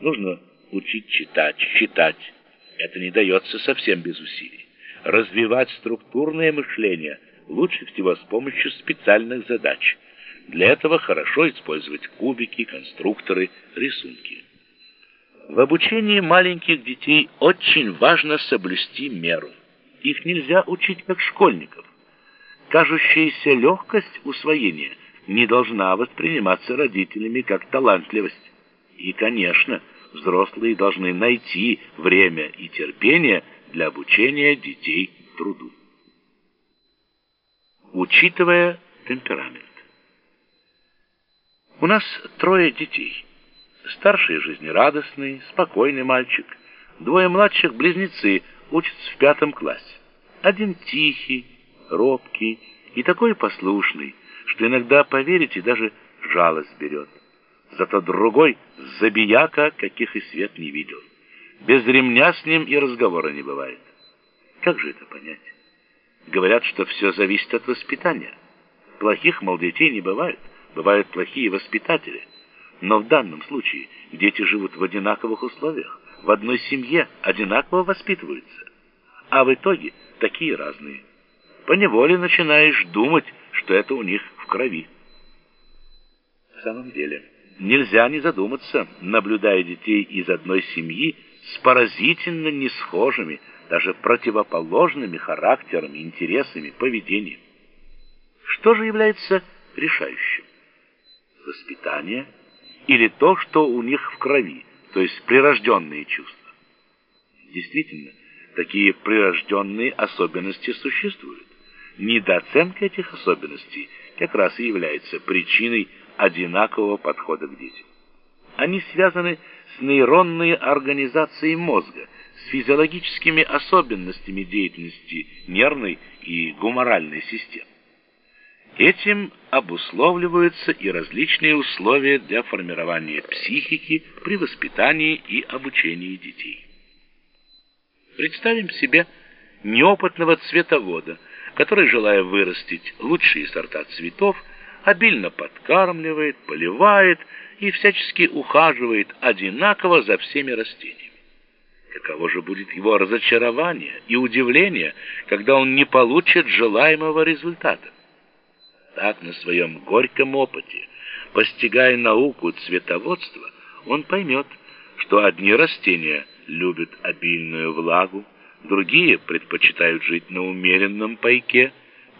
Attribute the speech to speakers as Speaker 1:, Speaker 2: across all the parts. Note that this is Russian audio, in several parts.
Speaker 1: Нужно учить читать, считать. Это не дается совсем без усилий. Развивать структурное мышление лучше всего с помощью специальных задач. Для этого хорошо использовать кубики, конструкторы, рисунки. В обучении маленьких детей очень важно соблюсти меру. Их нельзя учить как школьников. Кажущаяся легкость усвоения не должна восприниматься родителями как талантливость. И, конечно, взрослые должны найти время и терпение для обучения детей труду. Учитывая темперамент. У нас трое детей. Старший жизнерадостный, спокойный мальчик. Двое младших близнецы учатся в пятом классе. Один тихий, робкий и такой послушный, что иногда, поверите, даже жалость берет. Зато другой забияка, каких и свет не видел. Без ремня с ним и разговора не бывает. Как же это понять? Говорят, что все зависит от воспитания. Плохих, мол, детей не бывает. Бывают плохие воспитатели. Но в данном случае дети живут в одинаковых условиях, в одной семье одинаково воспитываются. А в итоге такие разные. Поневоле начинаешь думать, что это у них в крови. В самом деле, нельзя не задуматься, наблюдая детей из одной семьи с поразительно несхожими, даже противоположными характерами, интересами, поведением. Что же является решающим? Воспитание или то, что у них в крови, то есть прирожденные чувства? Действительно, такие прирожденные особенности существуют. Недооценка этих особенностей как раз и является причиной одинакового подхода к детям. Они связаны с нейронной организацией мозга, с физиологическими особенностями деятельности нервной и гуморальной систем. Этим обусловливаются и различные условия для формирования психики при воспитании и обучении детей. Представим себе неопытного цветовода, который, желая вырастить лучшие сорта цветов, обильно подкармливает, поливает и всячески ухаживает одинаково за всеми растениями. Каково же будет его разочарование и удивление, когда он не получит желаемого результата? Так на своем горьком опыте, постигая науку цветоводства, он поймет, что одни растения любят обильную влагу, другие предпочитают жить на умеренном пайке,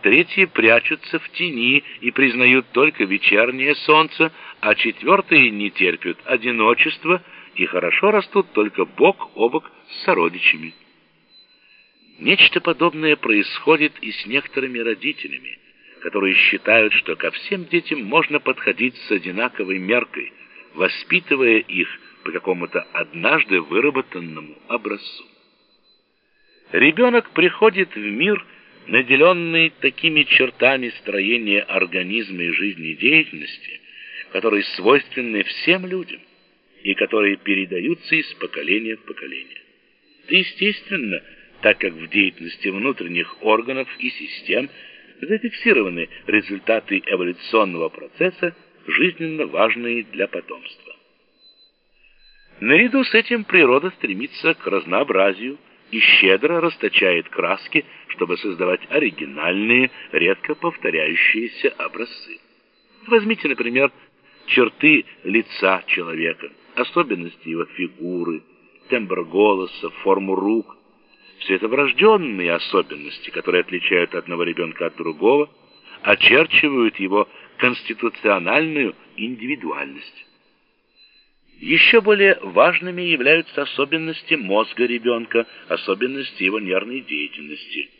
Speaker 1: третьи прячутся в тени и признают только вечернее солнце, а четвертые не терпят одиночества и хорошо растут только бок о бок с сородичами. Нечто подобное происходит и с некоторыми родителями, которые считают, что ко всем детям можно подходить с одинаковой меркой, воспитывая их по какому-то однажды выработанному образцу. Ребенок приходит в мир, наделенный такими чертами строения организма и жизнедеятельности, которые свойственны всем людям и которые передаются из поколения в поколение. Это естественно, так как в деятельности внутренних органов и систем зафиксированы результаты эволюционного процесса, жизненно важные для потомства. Наряду с этим природа стремится к разнообразию, и щедро расточает краски, чтобы создавать оригинальные, редко повторяющиеся образцы. Возьмите, например, черты лица человека, особенности его фигуры, тембр голоса, форму рук. Все это врожденные особенности, которые отличают одного ребенка от другого, очерчивают его конституциональную индивидуальность. Еще более важными являются особенности мозга ребенка, особенности его нервной деятельности.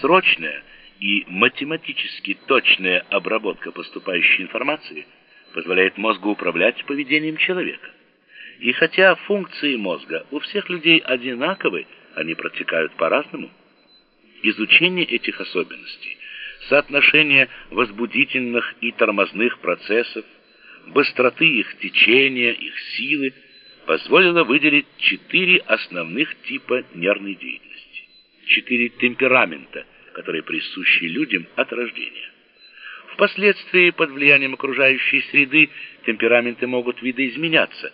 Speaker 1: Срочная и математически точная обработка поступающей информации позволяет мозгу управлять поведением человека. И хотя функции мозга у всех людей одинаковы, они протекают по-разному. Изучение этих особенностей, соотношение возбудительных и тормозных процессов, быстроты их течения, их силы, позволило выделить четыре основных типа нервной деятельности, четыре темперамента, которые присущи людям от рождения. Впоследствии под влиянием окружающей среды темпераменты могут видоизменяться,